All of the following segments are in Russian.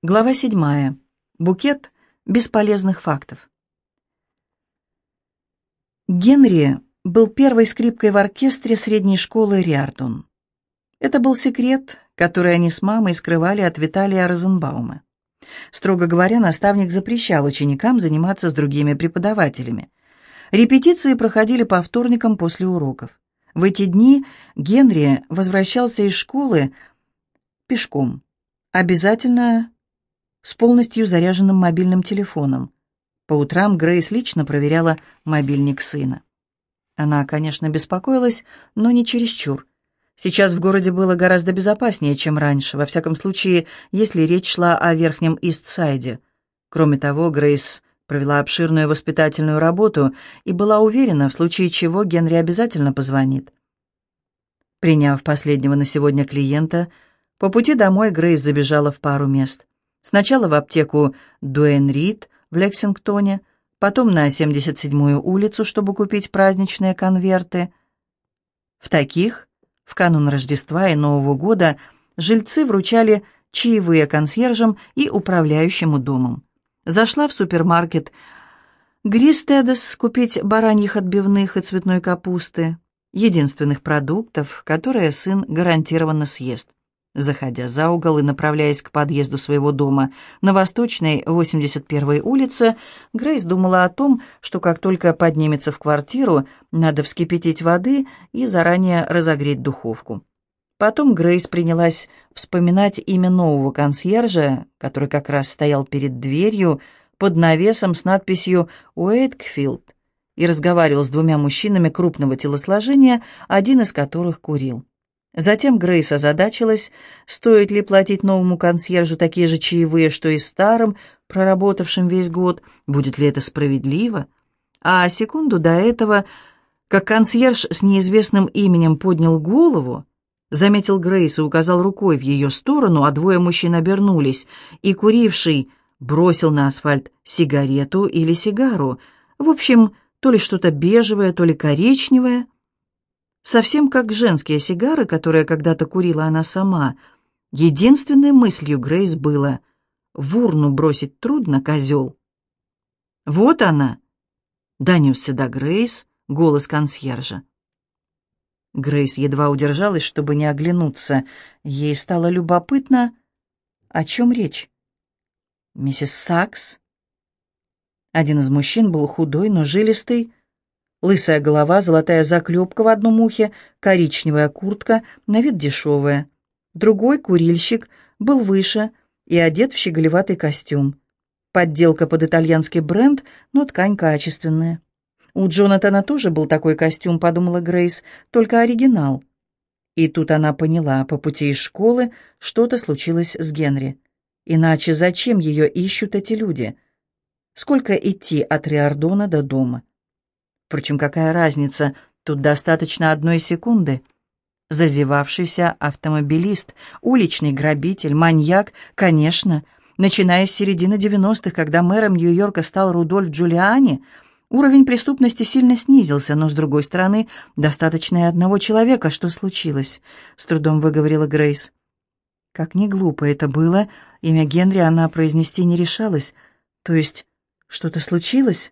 Глава 7. Букет бесполезных фактов. Генри был первой скрипкой в оркестре средней школы Риардон. Это был секрет, который они с мамой скрывали от Виталия Розенбаума. Строго говоря, наставник запрещал ученикам заниматься с другими преподавателями. Репетиции проходили по вторникам после уроков. В эти дни Генри возвращался из школы пешком. Обязательно с полностью заряженным мобильным телефоном. По утрам Грейс лично проверяла мобильник сына. Она, конечно, беспокоилась, но не чересчур. Сейчас в городе было гораздо безопаснее, чем раньше, во всяком случае, если речь шла о Верхнем Истсайде. Кроме того, Грейс провела обширную воспитательную работу и была уверена, в случае чего Генри обязательно позвонит. Приняв последнего на сегодня клиента, по пути домой Грейс забежала в пару мест. Сначала в аптеку Дуэн Рид в Лексингтоне, потом на 77-ю улицу, чтобы купить праздничные конверты. В таких, в канун Рождества и Нового года, жильцы вручали чаевые консьержам и управляющему домом. Зашла в супермаркет Гристедес купить бараньих отбивных и цветной капусты, единственных продуктов, которые сын гарантированно съест. Заходя за угол и направляясь к подъезду своего дома на Восточной 81-й улице, Грейс думала о том, что как только поднимется в квартиру, надо вскипятить воды и заранее разогреть духовку. Потом Грейс принялась вспоминать имя нового консьержа, который как раз стоял перед дверью под навесом с надписью «Уэйткфилд» и разговаривал с двумя мужчинами крупного телосложения, один из которых курил. Затем Грейс озадачилась, стоит ли платить новому консьержу такие же чаевые, что и старым, проработавшим весь год, будет ли это справедливо. А секунду до этого, как консьерж с неизвестным именем поднял голову, заметил Грейс и указал рукой в ее сторону, а двое мужчин обернулись, и куривший бросил на асфальт сигарету или сигару, в общем, то ли что-то бежевое, то ли коричневое — совсем как женские сигары, которые когда-то курила она сама. Единственной мыслью Грейс было «в урну бросить трудно, козел». «Вот она!» — донесся до Грейс голос консьержа. Грейс едва удержалась, чтобы не оглянуться. Ей стало любопытно, о чем речь. «Миссис Сакс?» Один из мужчин был худой, но жилистый, Лысая голова, золотая заклепка в одном ухе, коричневая куртка, на вид дешевая. Другой, курильщик, был выше и одет в щеголеватый костюм. Подделка под итальянский бренд, но ткань качественная. У Джонатана тоже был такой костюм, подумала Грейс, только оригинал. И тут она поняла, по пути из школы что-то случилось с Генри. Иначе зачем ее ищут эти люди? Сколько идти от Риордона до дома? Впрочем, какая разница, тут достаточно одной секунды. Зазевавшийся автомобилист, уличный грабитель, маньяк, конечно. Начиная с середины 90-х, когда мэром Нью-Йорка стал Рудольф Джулиани, уровень преступности сильно снизился, но, с другой стороны, достаточно и одного человека. Что случилось? С трудом выговорила Грейс. Как ни глупо это было, имя Генри она произнести не решалась. То есть, что-то случилось?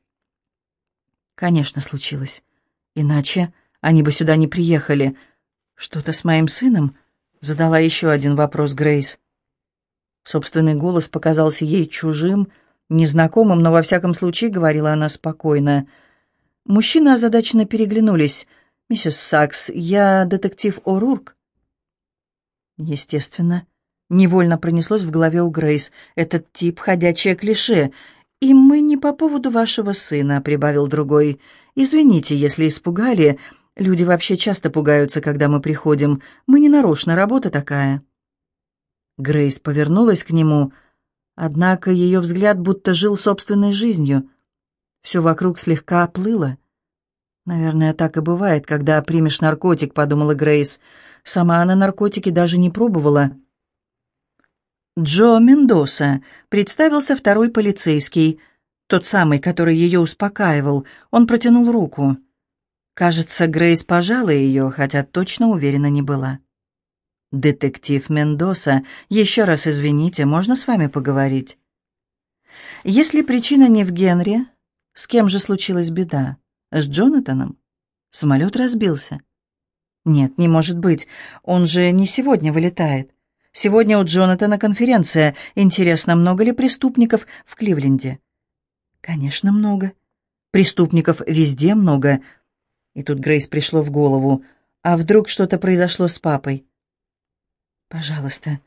Конечно, случилось. Иначе они бы сюда не приехали. Что-то с моим сыном? Задала еще один вопрос Грейс. Собственный голос показался ей чужим, незнакомым, но во всяком случае говорила она спокойно. Мужчины озадаченно переглянулись. «Миссис Сакс, я детектив О'Рурк». Естественно, невольно пронеслось в голове у Грейс. Этот тип — ходячее клише. «И мы не по поводу вашего сына», — прибавил другой. «Извините, если испугали. Люди вообще часто пугаются, когда мы приходим. Мы не нарочно, работа такая». Грейс повернулась к нему, однако ее взгляд будто жил собственной жизнью. Все вокруг слегка оплыло. «Наверное, так и бывает, когда примешь наркотик», — подумала Грейс. Сама она наркотики даже не пробовала. Джо Мендоса, представился второй полицейский, тот самый, который ее успокаивал. Он протянул руку. Кажется, Грейс пожала ее, хотя точно уверена не была. «Детектив Мендоса, еще раз извините, можно с вами поговорить?» «Если причина не в Генри, с кем же случилась беда? С Джонатаном? Самолет разбился?» «Нет, не может быть, он же не сегодня вылетает. Сегодня у Джонатана конференция. Интересно, много ли преступников в Кливленде?» «Конечно, много. Преступников везде много». И тут Грейс пришло в голову. «А вдруг что-то произошло с папой?» «Пожалуйста,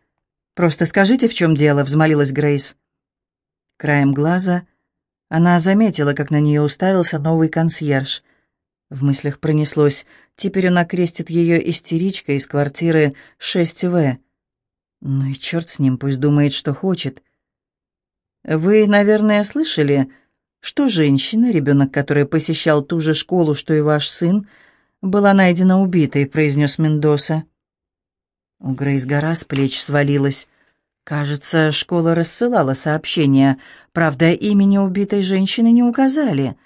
просто скажите, в чем дело», — взмолилась Грейс. Краем глаза она заметила, как на нее уставился новый консьерж. В мыслях пронеслось, теперь он окрестит ее истеричкой из квартиры 6В. Ну и черт с ним, пусть думает, что хочет. «Вы, наверное, слышали, что женщина, ребенок, который посещал ту же школу, что и ваш сын, была найдена убитой», — произнес Мендоса. У Грейс гора с плеч свалилась. Кажется, школа рассылала сообщения, правда, имени убитой женщины не указали.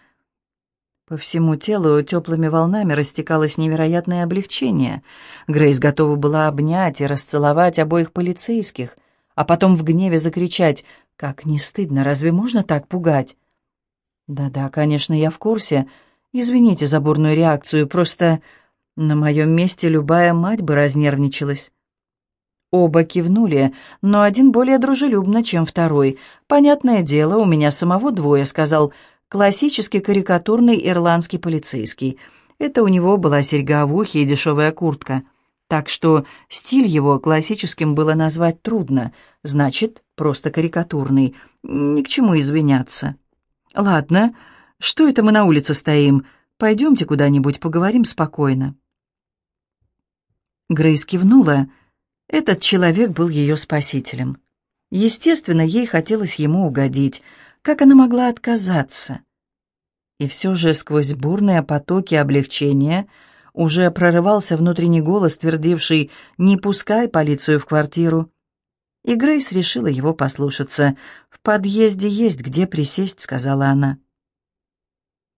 По всему телу теплыми волнами растекалось невероятное облегчение. Грейс готова была обнять и расцеловать обоих полицейских, а потом в гневе закричать «Как не стыдно, разве можно так пугать?» «Да-да, конечно, я в курсе. Извините за бурную реакцию, просто на моем месте любая мать бы разнервничалась». Оба кивнули, но один более дружелюбно, чем второй. «Понятное дело, у меня самого двое», — сказал классический карикатурный ирландский полицейский. Это у него была серьга в ухе и дешевая куртка. Так что стиль его классическим было назвать трудно, значит, просто карикатурный. Ни к чему извиняться. «Ладно, что это мы на улице стоим? Пойдемте куда-нибудь, поговорим спокойно». Грейс кивнула, — этот человек был ее спасителем. Естественно, ей хотелось ему угодить. Как она могла отказаться? И все же сквозь бурные потоки облегчения уже прорывался внутренний голос, твердивший «Не пускай полицию в квартиру». И Грейс решила его послушаться. «В подъезде есть где присесть», — сказала она.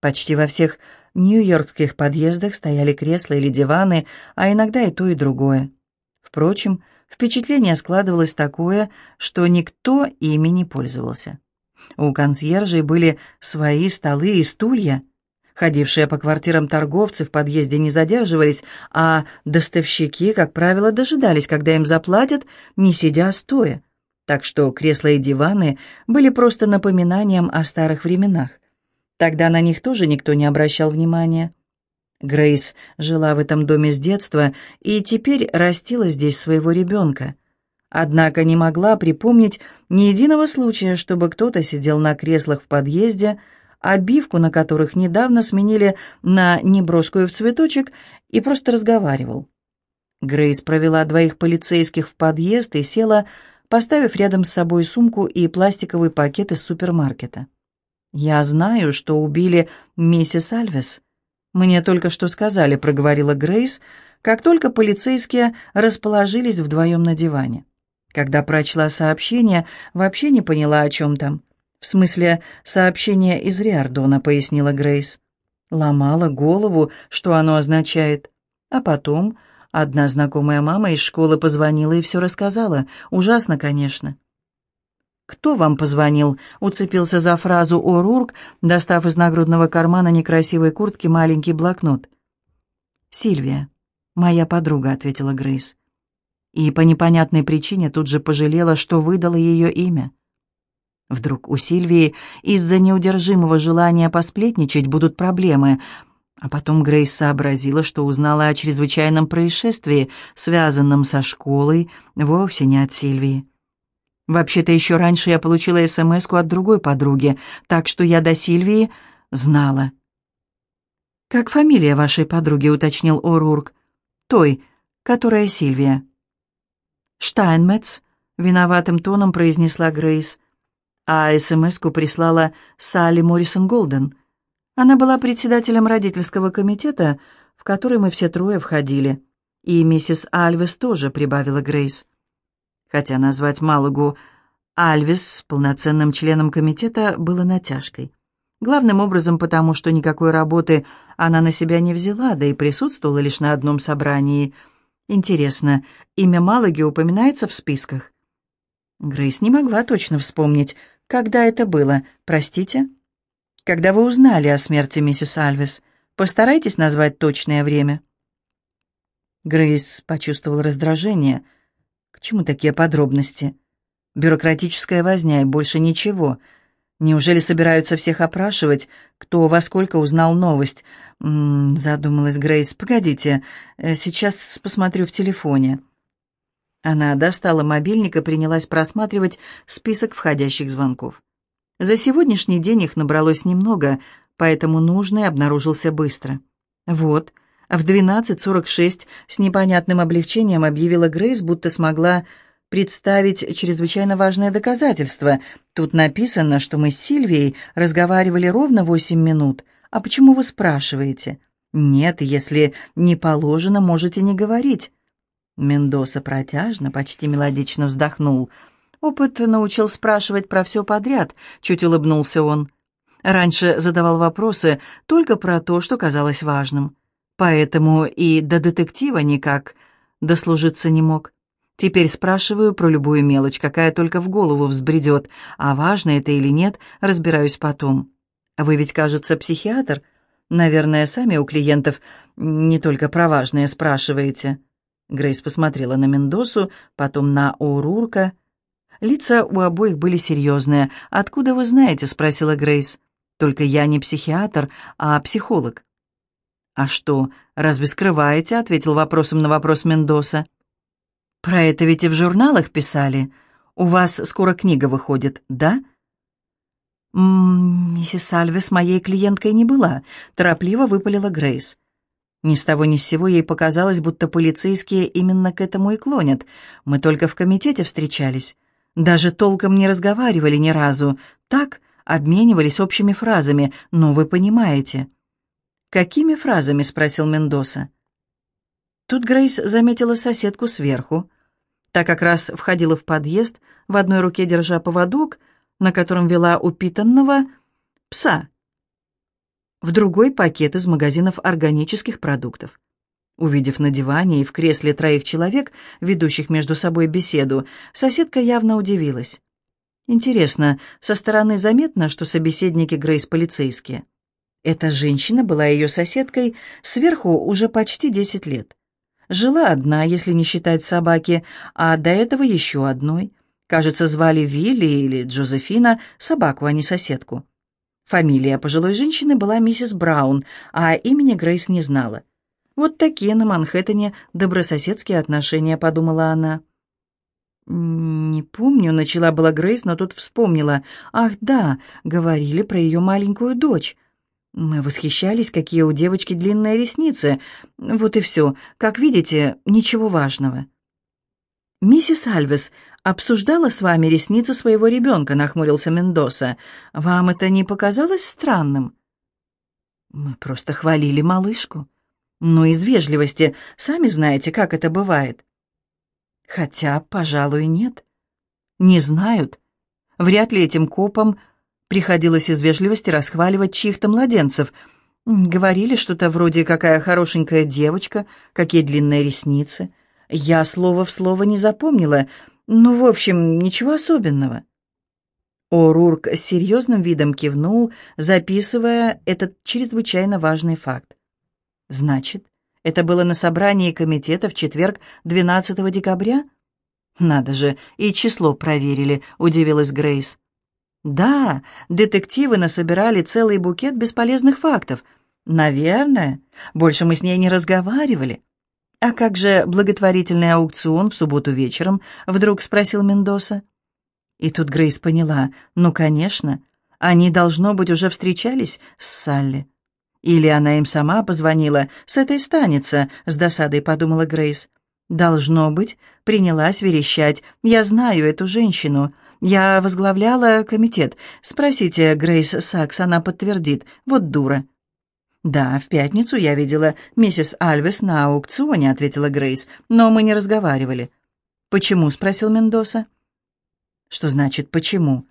Почти во всех нью-йоркских подъездах стояли кресла или диваны, а иногда и то, и другое. Впрочем, впечатление складывалось такое, что никто ими не пользовался. У консьержей были свои столы и стулья. Ходившие по квартирам торговцы в подъезде не задерживались, а доставщики, как правило, дожидались, когда им заплатят, не сидя стоя. Так что кресла и диваны были просто напоминанием о старых временах. Тогда на них тоже никто не обращал внимания. Грейс жила в этом доме с детства и теперь растила здесь своего ребенка. Однако не могла припомнить ни единого случая, чтобы кто-то сидел на креслах в подъезде, обивку на которых недавно сменили на неброскую в цветочек, и просто разговаривал. Грейс провела двоих полицейских в подъезд и села, поставив рядом с собой сумку и пластиковый пакет из супермаркета. «Я знаю, что убили миссис Альвес», «Мне только что сказали», — проговорила Грейс, как только полицейские расположились вдвоем на диване. Когда прочла сообщение, вообще не поняла, о чем там. «В смысле, сообщение из Риардона», — пояснила Грейс. Ломала голову, что оно означает. А потом одна знакомая мама из школы позвонила и все рассказала. Ужасно, конечно. «Кто вам позвонил?» — уцепился за фразу О'Рурк, достав из нагрудного кармана некрасивой куртки маленький блокнот. «Сильвия, моя подруга», — ответила Грейс. И по непонятной причине тут же пожалела, что выдала ее имя. Вдруг у Сильвии из-за неудержимого желания посплетничать будут проблемы, а потом Грейс сообразила, что узнала о чрезвычайном происшествии, связанном со школой, вовсе не от Сильвии. Вообще-то еще раньше я получила смс от другой подруги, так что я до Сильвии знала. «Как фамилия вашей подруги?» — уточнил Орурк. «Той, которая Сильвия». «Штайнмец», — виноватым тоном произнесла Грейс. А смс-ку прислала Салли Моррисон Голден. Она была председателем родительского комитета, в который мы все трое входили. И миссис Альвес тоже, прибавила Грейс хотя назвать Малагу Альвис полноценным членом комитета было натяжкой. Главным образом потому, что никакой работы она на себя не взяла, да и присутствовала лишь на одном собрании. Интересно, имя Малаги упоминается в списках? Грейс не могла точно вспомнить, когда это было. Простите? Когда вы узнали о смерти миссис Альвес, постарайтесь назвать точное время. Грейс почувствовал раздражение. К чему такие подробности? Бюрократическая возня и больше ничего. Неужели собираются всех опрашивать, кто во сколько узнал новость? М -м, задумалась Грейс. Погодите, э, сейчас посмотрю в телефоне. Она достала мобильник и принялась просматривать список входящих звонков. За сегодняшний день их набралось немного, поэтому нужный обнаружился быстро. Вот, в 12.46 с непонятным облегчением объявила Грейс, будто смогла представить чрезвычайно важное доказательство. Тут написано, что мы с Сильвией разговаривали ровно восемь минут. А почему вы спрашиваете? Нет, если не положено, можете не говорить. Мендоса протяжно, почти мелодично вздохнул. Опыт научил спрашивать про все подряд, чуть улыбнулся он. Раньше задавал вопросы только про то, что казалось важным. Поэтому и до детектива никак дослужиться не мог. Теперь спрашиваю про любую мелочь, какая только в голову взбредет, а важно это или нет, разбираюсь потом. Вы ведь, кажется, психиатр? Наверное, сами у клиентов не только про важное спрашиваете. Грейс посмотрела на Мендосу, потом на Урурка. Лица у обоих были серьезные. «Откуда вы знаете?» — спросила Грейс. «Только я не психиатр, а психолог». «А что, разве скрываете?» — ответил вопросом на вопрос Мендоса. «Про это ведь и в журналах писали. У вас скоро книга выходит, да?» «М -м, «Миссис Альвес моей клиенткой не была», — торопливо выпалила Грейс. Ни с того ни с сего ей показалось, будто полицейские именно к этому и клонят. Мы только в комитете встречались. Даже толком не разговаривали ни разу. Так, обменивались общими фразами, но вы понимаете. «Какими фразами?» — спросил Мендоса. Тут Грейс заметила соседку сверху. Та как раз входила в подъезд, в одной руке держа поводок, на котором вела упитанного пса. В другой пакет из магазинов органических продуктов. Увидев на диване и в кресле троих человек, ведущих между собой беседу, соседка явно удивилась. Интересно, со стороны заметно, что собеседники Грейс полицейские. Эта женщина была ее соседкой сверху уже почти десять лет. Жила одна, если не считать собаки, а до этого еще одной. Кажется, звали Вилли или Джозефина, собаку, а не соседку. Фамилия пожилой женщины была миссис Браун, а имени Грейс не знала. «Вот такие на Манхэттене добрососедские отношения», — подумала она. «Не помню», — начала была Грейс, но тут вспомнила. «Ах, да, говорили про ее маленькую дочь. Мы восхищались, какие у девочки длинные ресницы. Вот и все. Как видите, ничего важного. «Миссис Альвес обсуждала с вами ресницы своего ребенка», — нахмурился Мендоса. «Вам это не показалось странным?» «Мы просто хвалили малышку. Ну, из вежливости, сами знаете, как это бывает». «Хотя, пожалуй, нет. Не знают. Вряд ли этим копам Приходилось из вежливости расхваливать чьих-то младенцев. Говорили что-то вроде «какая хорошенькая девочка», «какие длинные ресницы». Я слово в слово не запомнила. Ну, в общем, ничего особенного. О'Рурк с серьезным видом кивнул, записывая этот чрезвычайно важный факт. «Значит, это было на собрании комитета в четверг 12 декабря?» «Надо же, и число проверили», — удивилась Грейс. Да, детективы насобирали целый букет бесполезных фактов. Наверное. Больше мы с ней не разговаривали. А как же благотворительный аукцион в субботу вечером? Вдруг спросил Мендоса. И тут Грейс поняла. Ну, конечно. Они, должно быть, уже встречались с Салли. Или она им сама позвонила. С этой станется, с досадой подумала Грейс. Должно быть, принялась верещать. Я знаю эту женщину. Я возглавляла комитет. Спросите Грейс Сакс, она подтвердит. Вот дура». «Да, в пятницу я видела миссис Альвес на аукционе», — ответила Грейс, «но мы не разговаривали». «Почему?» — спросил Мендоса. «Что значит «почему»?»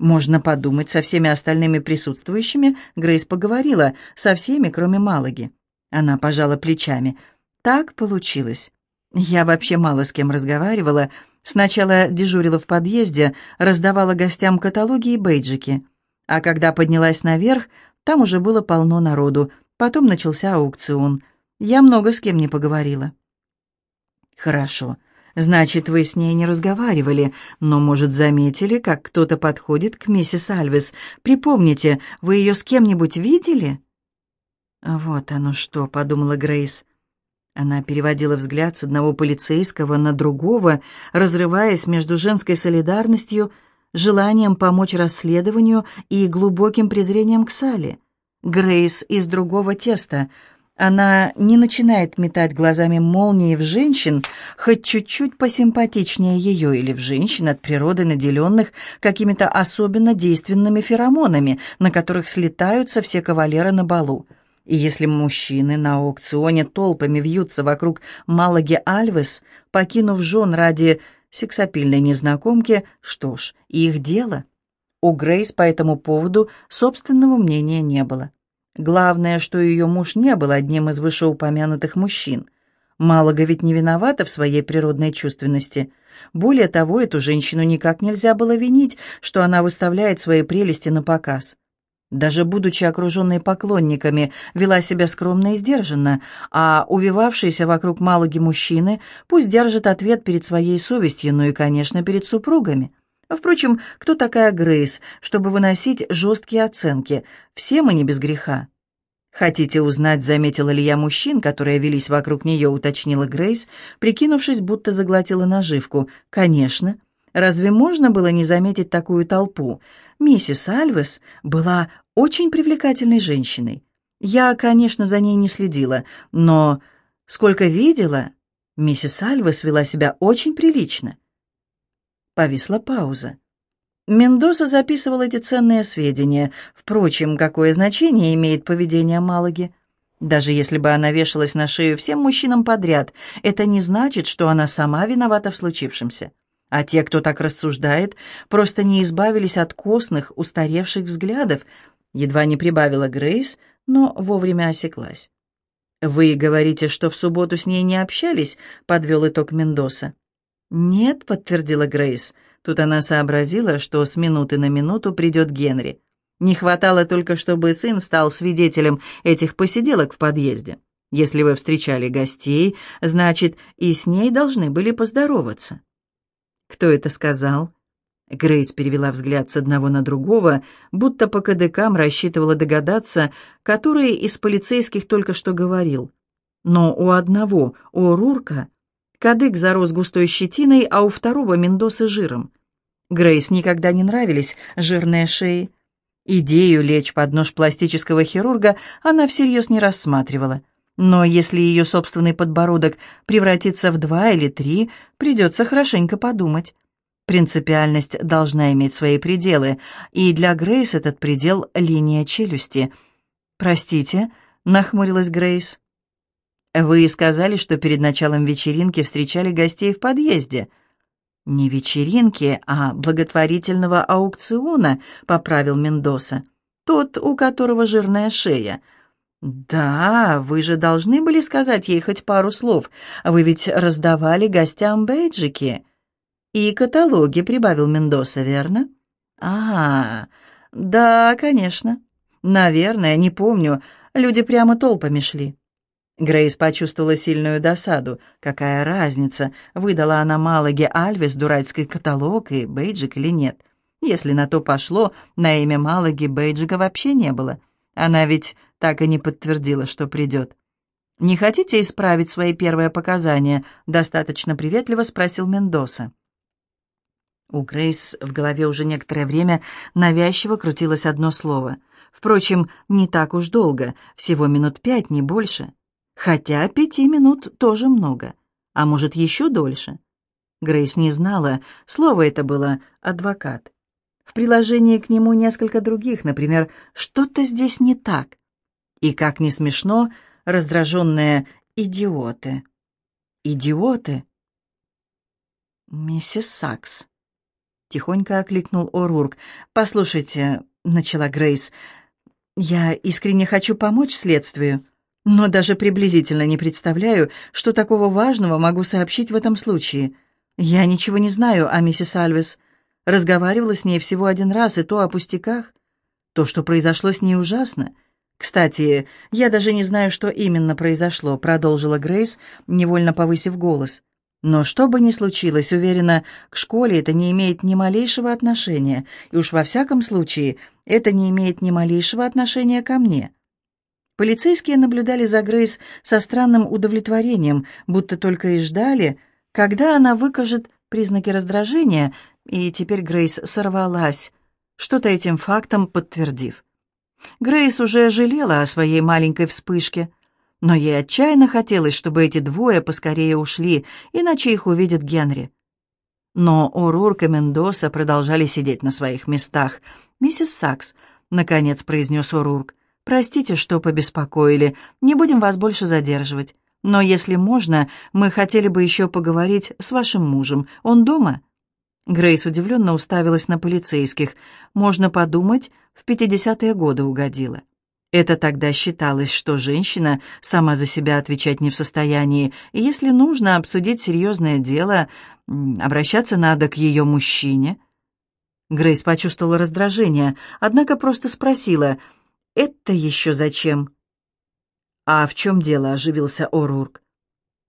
«Можно подумать, со всеми остальными присутствующими Грейс поговорила, со всеми, кроме Малаги». Она пожала плечами. «Так получилось. Я вообще мало с кем разговаривала. Сначала дежурила в подъезде, раздавала гостям каталоги и бейджики. А когда поднялась наверх, там уже было полно народу. Потом начался аукцион. Я много с кем не поговорила. Хорошо. Значит, вы с ней не разговаривали, но, может, заметили, как кто-то подходит к миссис Альвес. Припомните, вы ее с кем-нибудь видели? Вот оно что, подумала Грейс. Она переводила взгляд с одного полицейского на другого, разрываясь между женской солидарностью, желанием помочь расследованию и глубоким презрением к Сале. Грейс из другого теста. Она не начинает метать глазами молнии в женщин, хоть чуть-чуть посимпатичнее ее, или в женщин от природы наделенных какими-то особенно действенными феромонами, на которых слетаются все кавалеры на балу. И если мужчины на аукционе толпами вьются вокруг Малаги Альвес, покинув жен ради сексапильной незнакомки, что ж, их дело. У Грейс по этому поводу собственного мнения не было. Главное, что ее муж не был одним из вышеупомянутых мужчин. Малага ведь не виновата в своей природной чувственности. Более того, эту женщину никак нельзя было винить, что она выставляет свои прелести на показ. Даже будучи окруженной поклонниками, вела себя скромно и сдержанно, а увивавшиеся вокруг Малаги мужчины пусть держат ответ перед своей совестью, ну и, конечно, перед супругами. Впрочем, кто такая Грейс, чтобы выносить жесткие оценки? Все мы не без греха. «Хотите узнать, заметила ли я мужчин, которые велись вокруг нее», — уточнила Грейс, прикинувшись, будто заглотила наживку. «Конечно. Разве можно было не заметить такую толпу? Миссис Альвес была очень привлекательной женщиной. Я, конечно, за ней не следила, но сколько видела, миссис Альвес вела себя очень прилично. Повисла пауза. Мендоса записывал эти ценные сведения. Впрочем, какое значение имеет поведение Малаги? Даже если бы она вешалась на шею всем мужчинам подряд, это не значит, что она сама виновата в случившемся. А те, кто так рассуждает, просто не избавились от костных, устаревших взглядов, едва не прибавила Грейс, но вовремя осеклась. «Вы говорите, что в субботу с ней не общались?» — подвел итог Мендоса. «Нет», — подтвердила Грейс. Тут она сообразила, что с минуты на минуту придет Генри. Не хватало только, чтобы сын стал свидетелем этих посиделок в подъезде. Если вы встречали гостей, значит, и с ней должны были поздороваться. «Кто это сказал?» Грейс перевела взгляд с одного на другого, будто по кадыкам рассчитывала догадаться, который из полицейских только что говорил. Но у одного, у Рурка, кадык зарос густой щетиной, а у второго Мендосы жиром. Грейс никогда не нравились жирные шеи. Идею лечь под нож пластического хирурга она всерьез не рассматривала. Но если ее собственный подбородок превратится в два или три, придется хорошенько подумать. Принципиальность должна иметь свои пределы, и для Грейс этот предел — линия челюсти. «Простите», — нахмурилась Грейс. «Вы сказали, что перед началом вечеринки встречали гостей в подъезде». «Не вечеринки, а благотворительного аукциона», — поправил Мендоса. «Тот, у которого жирная шея. «Да, вы же должны были сказать ей хоть пару слов. Вы ведь раздавали гостям бейджики». «И каталоги», — прибавил Мендоса, верно? «А, да, конечно. Наверное, не помню. Люди прямо толпами шли». Грейс почувствовала сильную досаду. Какая разница, выдала она Малаге Альвес дурацкий каталог и бейджик или нет. Если на то пошло, на имя Малаги бейджика вообще не было. Она ведь так и не подтвердила, что придет. «Не хотите исправить свои первые показания?» — достаточно приветливо спросил Мендоса. У Грейс в голове уже некоторое время навязчиво крутилось одно слово. Впрочем, не так уж долго, всего минут пять, не больше. Хотя пяти минут тоже много, а может, еще дольше. Грейс не знала, слово это было «адвокат». В приложении к нему несколько других, например, «что-то здесь не так». И, как не смешно, раздраженные «идиоты». «Идиоты?» «Миссис Сакс», — тихонько окликнул О'Рурк. «Послушайте», — начала Грейс, — «я искренне хочу помочь следствию, но даже приблизительно не представляю, что такого важного могу сообщить в этом случае. Я ничего не знаю о миссис Альвес. Разговаривала с ней всего один раз, и то о пустяках. То, что произошло с ней, ужасно. Кстати, я даже не знаю, что именно произошло, продолжила Грейс, невольно повысив голос. Но что бы ни случилось, уверена, к школе это не имеет ни малейшего отношения, и уж во всяком случае это не имеет ни малейшего отношения ко мне. Полицейские наблюдали за Грейс со странным удовлетворением, будто только и ждали, когда она выкажет признаки раздражения, и теперь Грейс сорвалась, что-то этим фактом подтвердив. Грейс уже жалела о своей маленькой вспышке, но ей отчаянно хотелось, чтобы эти двое поскорее ушли, иначе их увидит Генри. Но О'Рурк и Мендоса продолжали сидеть на своих местах. «Миссис Сакс», — наконец произнес О'Рурк, — Простите, что побеспокоили. Не будем вас больше задерживать. Но если можно, мы хотели бы еще поговорить с вашим мужем. Он дома?» Грейс удивленно уставилась на полицейских. «Можно подумать, в 50-е годы угодила». Это тогда считалось, что женщина сама за себя отвечать не в состоянии, и если нужно обсудить серьезное дело, обращаться надо к ее мужчине. Грейс почувствовала раздражение, однако просто спросила, «Это еще зачем?» «А в чем дело?» — оживился Орурк.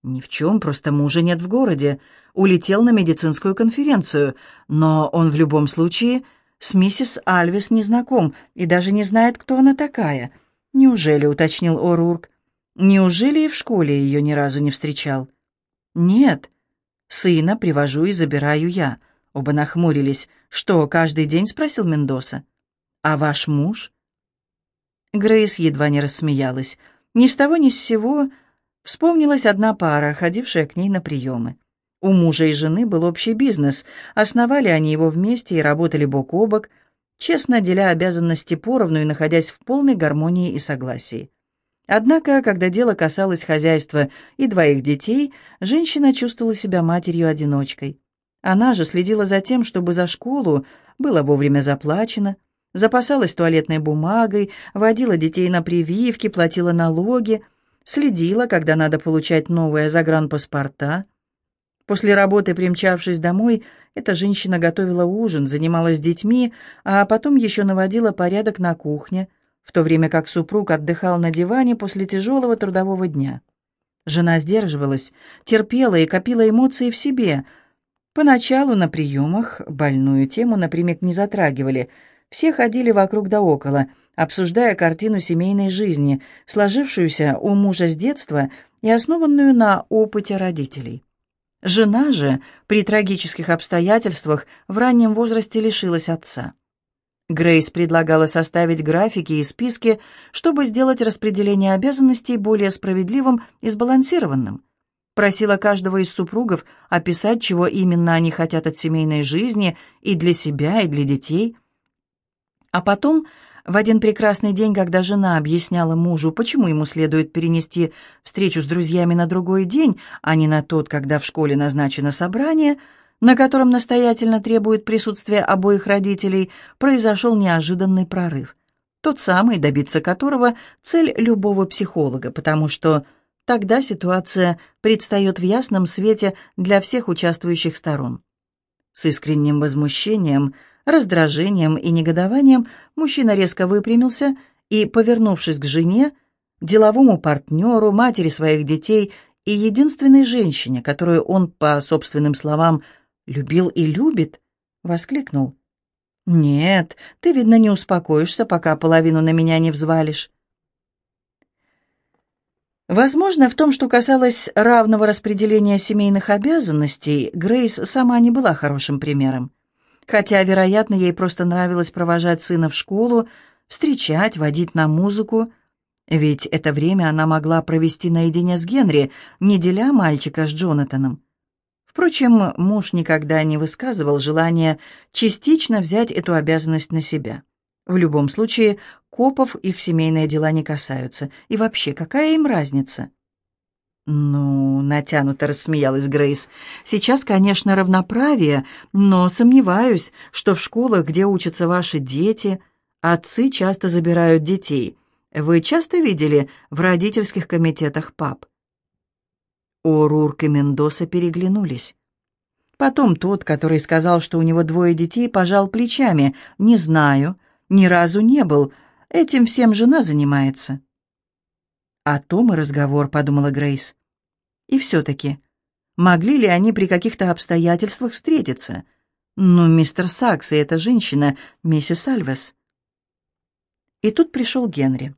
«Ни в чем, просто мужа нет в городе. Улетел на медицинскую конференцию, но он в любом случае с миссис Альвис не знаком и даже не знает, кто она такая. Неужели?» — уточнил Орурк. «Неужели и в школе ее ни разу не встречал?» «Нет. Сына привожу и забираю я». Оба нахмурились. «Что, каждый день?» — спросил Мендоса. «А ваш муж?» Грейс едва не рассмеялась. Ни с того ни с сего вспомнилась одна пара, ходившая к ней на приемы. У мужа и жены был общий бизнес, основали они его вместе и работали бок о бок, честно деля обязанности поровну и находясь в полной гармонии и согласии. Однако, когда дело касалось хозяйства и двоих детей, женщина чувствовала себя матерью-одиночкой. Она же следила за тем, чтобы за школу было вовремя заплачено, запасалась туалетной бумагой, водила детей на прививки, платила налоги, следила, когда надо получать новые загранпаспорта. После работы, примчавшись домой, эта женщина готовила ужин, занималась детьми, а потом еще наводила порядок на кухне, в то время как супруг отдыхал на диване после тяжелого трудового дня. Жена сдерживалась, терпела и копила эмоции в себе. Поначалу на приемах больную тему напрямик не затрагивали – все ходили вокруг да около, обсуждая картину семейной жизни, сложившуюся у мужа с детства и основанную на опыте родителей. Жена же при трагических обстоятельствах в раннем возрасте лишилась отца. Грейс предлагала составить графики и списки, чтобы сделать распределение обязанностей более справедливым и сбалансированным. Просила каждого из супругов описать, чего именно они хотят от семейной жизни и для себя, и для детей – а потом, в один прекрасный день, когда жена объясняла мужу, почему ему следует перенести встречу с друзьями на другой день, а не на тот, когда в школе назначено собрание, на котором настоятельно требует присутствия обоих родителей, произошел неожиданный прорыв. Тот самый, добиться которого цель любого психолога, потому что тогда ситуация предстает в ясном свете для всех участвующих сторон. С искренним возмущением – Раздражением и негодованием мужчина резко выпрямился и, повернувшись к жене, деловому партнеру, матери своих детей и единственной женщине, которую он, по собственным словам, любил и любит, воскликнул. «Нет, ты, видно, не успокоишься, пока половину на меня не взвалишь». Возможно, в том, что касалось равного распределения семейных обязанностей, Грейс сама не была хорошим примером хотя, вероятно, ей просто нравилось провожать сына в школу, встречать, водить на музыку. Ведь это время она могла провести наедине с Генри, не деля мальчика с Джонатаном. Впрочем, муж никогда не высказывал желания частично взять эту обязанность на себя. В любом случае, копов их семейные дела не касаются. И вообще, какая им разница? «Ну, натянуто рассмеялась Грейс. Сейчас, конечно, равноправие, но сомневаюсь, что в школах, где учатся ваши дети, отцы часто забирают детей. вы часто видели в родительских комитетах пап?» О'Рурк и Мендоса переглянулись. Потом тот, который сказал, что у него двое детей, пожал плечами. «Не знаю, ни разу не был. Этим всем жена занимается». «О том и разговор», — подумала Грейс. «И все-таки, могли ли они при каких-то обстоятельствах встретиться? Ну, мистер Сакс и эта женщина, миссис Альвес». И тут пришел Генри.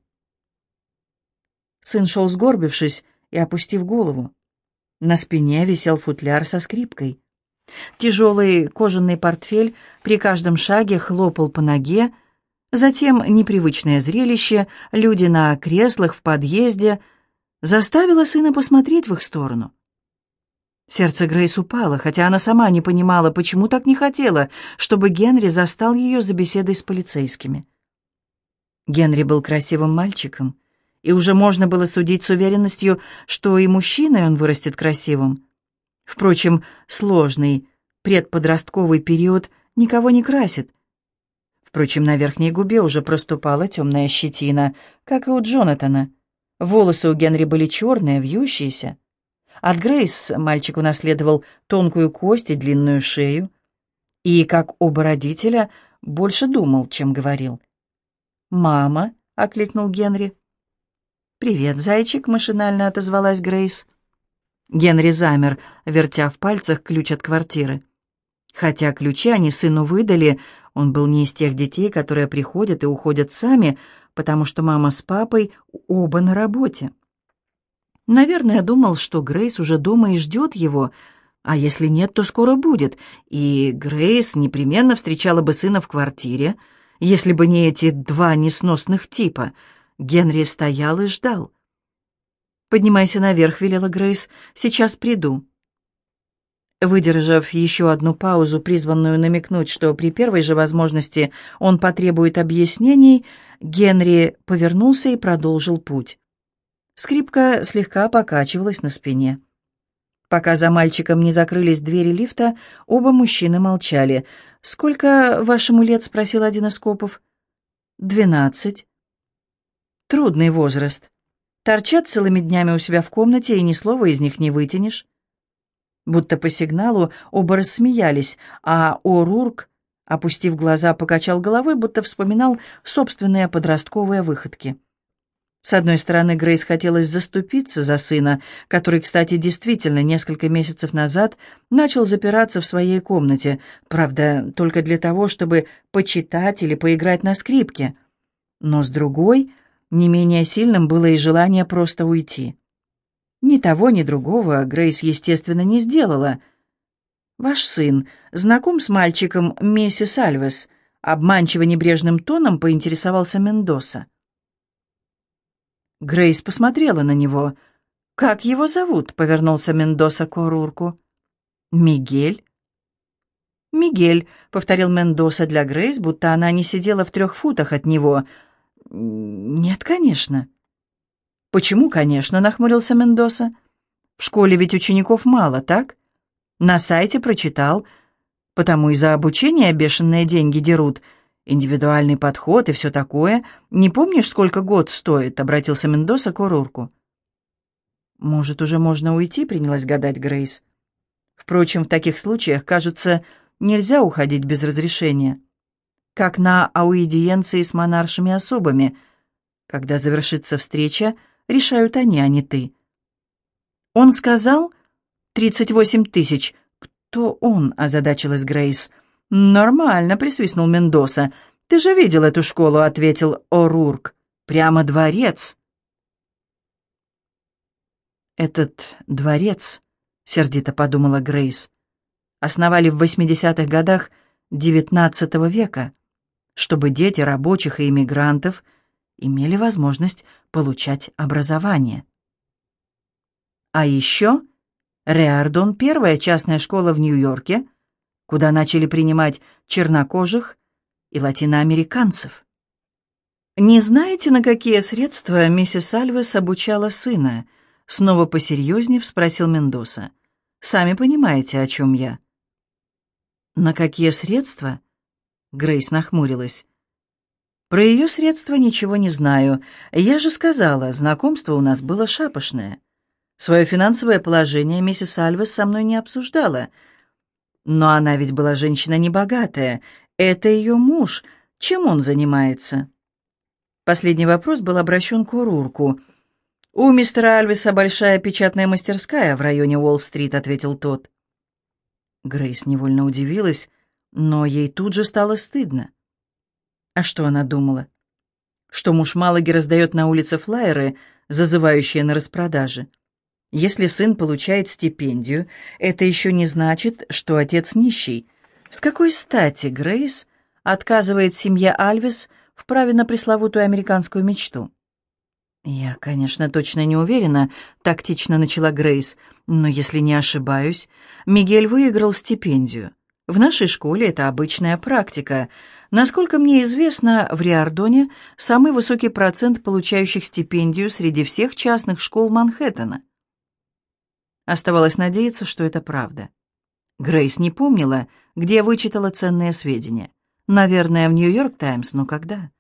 Сын шел сгорбившись и опустив голову. На спине висел футляр со скрипкой. Тяжелый кожаный портфель при каждом шаге хлопал по ноге, Затем непривычное зрелище, люди на креслах в подъезде, заставило сына посмотреть в их сторону. Сердце Грейс упало, хотя она сама не понимала, почему так не хотела, чтобы Генри застал ее за беседой с полицейскими. Генри был красивым мальчиком, и уже можно было судить с уверенностью, что и мужчиной он вырастет красивым. Впрочем, сложный предподростковый период никого не красит, Впрочем, на верхней губе уже проступала темная щетина, как и у Джонатана. Волосы у Генри были черные, вьющиеся. От Грейс мальчик унаследовал тонкую кость и длинную шею. И, как оба родителя, больше думал, чем говорил. «Мама», — окликнул Генри. «Привет, зайчик», — машинально отозвалась Грейс. Генри замер, вертя в пальцах ключ от квартиры. Хотя ключи они сыну выдали, он был не из тех детей, которые приходят и уходят сами, потому что мама с папой оба на работе. Наверное, думал, что Грейс уже дома и ждет его, а если нет, то скоро будет, и Грейс непременно встречала бы сына в квартире, если бы не эти два несносных типа. Генри стоял и ждал. «Поднимайся наверх», — велела Грейс, — «сейчас приду». Выдержав еще одну паузу, призванную намекнуть, что при первой же возможности он потребует объяснений, Генри повернулся и продолжил путь. Скрипка слегка покачивалась на спине. Пока за мальчиком не закрылись двери лифта, оба мужчины молчали. «Сколько вашему лет?» — спросил один из копов. «Двенадцать». «Трудный возраст. Торчат целыми днями у себя в комнате, и ни слова из них не вытянешь». Будто по сигналу оба рассмеялись, а О'Рурк, опустив глаза, покачал головой, будто вспоминал собственные подростковые выходки. С одной стороны, Грейс хотелось заступиться за сына, который, кстати, действительно несколько месяцев назад начал запираться в своей комнате, правда, только для того, чтобы почитать или поиграть на скрипке. Но с другой, не менее сильным было и желание просто уйти. Ни того, ни другого Грейс, естественно, не сделала. «Ваш сын знаком с мальчиком миссис Альвес?» Обманчиво небрежным тоном поинтересовался Мендоса. Грейс посмотрела на него. «Как его зовут?» — повернулся Мендоса к Орурку. «Мигель». «Мигель», — повторил Мендоса для Грейс, будто она не сидела в трех футах от него. «Нет, конечно». «Почему, конечно?» — нахмурился Мендоса. «В школе ведь учеников мало, так? На сайте прочитал. Потому и за обучение бешеные деньги дерут. Индивидуальный подход и все такое. Не помнишь, сколько год стоит?» — обратился Мендоса к Урурку. «Может, уже можно уйти?» — принялась гадать Грейс. Впрочем, в таких случаях, кажется, нельзя уходить без разрешения. Как на ауэдиенции с монаршими особами. Когда завершится встреча, решают они, а не ты. Он сказал «тридцать восемь тысяч». «Кто он?» — озадачилась Грейс. «Нормально», — присвистнул Мендоса. «Ты же видел эту школу», — ответил О'Рурк. «Прямо дворец». «Этот дворец», — сердито подумала Грейс, «основали в восьмидесятых годах девятнадцатого века, чтобы дети рабочих и иммигрантов — имели возможность получать образование. А еще Реардон — первая частная школа в Нью-Йорке, куда начали принимать чернокожих и латиноамериканцев. «Не знаете, на какие средства миссис Альвес обучала сына?» Снова посерьезнее спросил Мендоса. «Сами понимаете, о чем я». «На какие средства?» Грейс нахмурилась. Про ее средства ничего не знаю. Я же сказала, знакомство у нас было шапошное. Свое финансовое положение миссис Альвес со мной не обсуждала. Но она ведь была женщина небогатая. Это ее муж. Чем он занимается? Последний вопрос был обращен к Урурку. «У мистера Альвеса большая печатная мастерская в районе Уолл-стрит», — ответил тот. Грейс невольно удивилась, но ей тут же стало стыдно. А что она думала? Что муж Малаги раздает на улице флаеры, зазывающие на распродаже. Если сын получает стипендию, это еще не значит, что отец нищий. С какой стати Грейс отказывает семье Альвис в праве на пресловутую американскую мечту? «Я, конечно, точно не уверена», — тактично начала Грейс, «но если не ошибаюсь, Мигель выиграл стипендию. В нашей школе это обычная практика. Насколько мне известно, в Риордоне самый высокий процент получающих стипендию среди всех частных школ Манхэттена. Оставалось надеяться, что это правда. Грейс не помнила, где вычитала ценные сведения. Наверное, в «Нью-Йорк Таймс», но когда?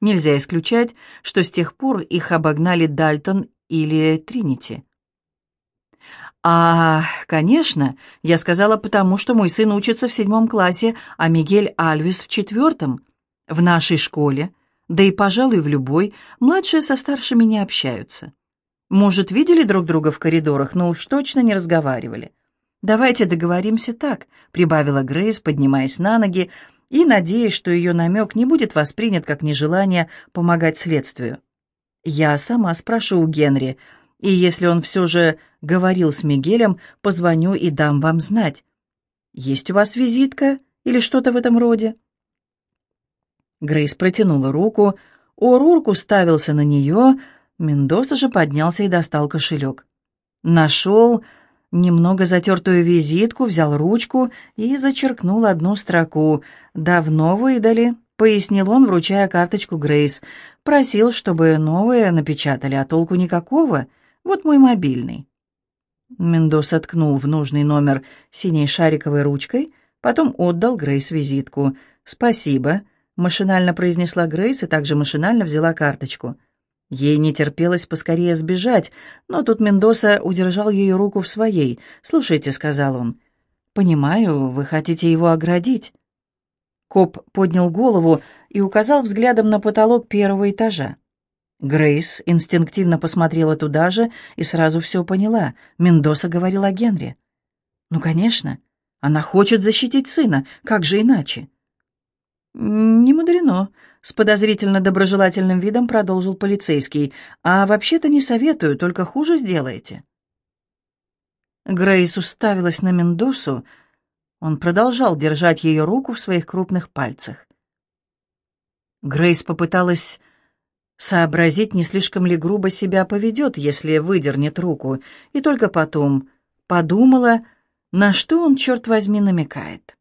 Нельзя исключать, что с тех пор их обогнали Дальтон или Тринити. «А, конечно, я сказала потому, что мой сын учится в седьмом классе, а Мигель Альвис в четвертом. В нашей школе, да и, пожалуй, в любой, младшие со старшими не общаются. Может, видели друг друга в коридорах, но уж точно не разговаривали. «Давайте договоримся так», — прибавила Грейс, поднимаясь на ноги и надеясь, что ее намек не будет воспринят как нежелание помогать следствию. «Я сама спрошу у Генри, и если он все же говорил с Мигелем, позвоню и дам вам знать. Есть у вас визитка или что-то в этом роде?» Грейс протянула руку, Орурк уставился на нее, Мендоса же поднялся и достал кошелек. Нашел немного затертую визитку, взял ручку и зачеркнул одну строку. «Давно выдали», — пояснил он, вручая карточку Грейс. «Просил, чтобы новые напечатали, а толку никакого. Вот мой мобильный». Мендоса ткнул в нужный номер синей шариковой ручкой, потом отдал Грейс визитку. «Спасибо», — машинально произнесла Грейс и также машинально взяла карточку. Ей не терпелось поскорее сбежать, но тут Мендоса удержал ее руку в своей. «Слушайте», — сказал он, — «понимаю, вы хотите его оградить». Коп поднял голову и указал взглядом на потолок первого этажа. Грейс инстинктивно посмотрела туда же и сразу все поняла. Мендоса говорил о Генри. «Ну, конечно, она хочет защитить сына, как же иначе?» «Не мудрено», — с подозрительно доброжелательным видом продолжил полицейский. «А вообще-то не советую, только хуже сделаете». Грейс уставилась на Мендосу. Он продолжал держать ее руку в своих крупных пальцах. Грейс попыталась сообразить, не слишком ли грубо себя поведет, если выдернет руку, и только потом подумала, на что он, черт возьми, намекает.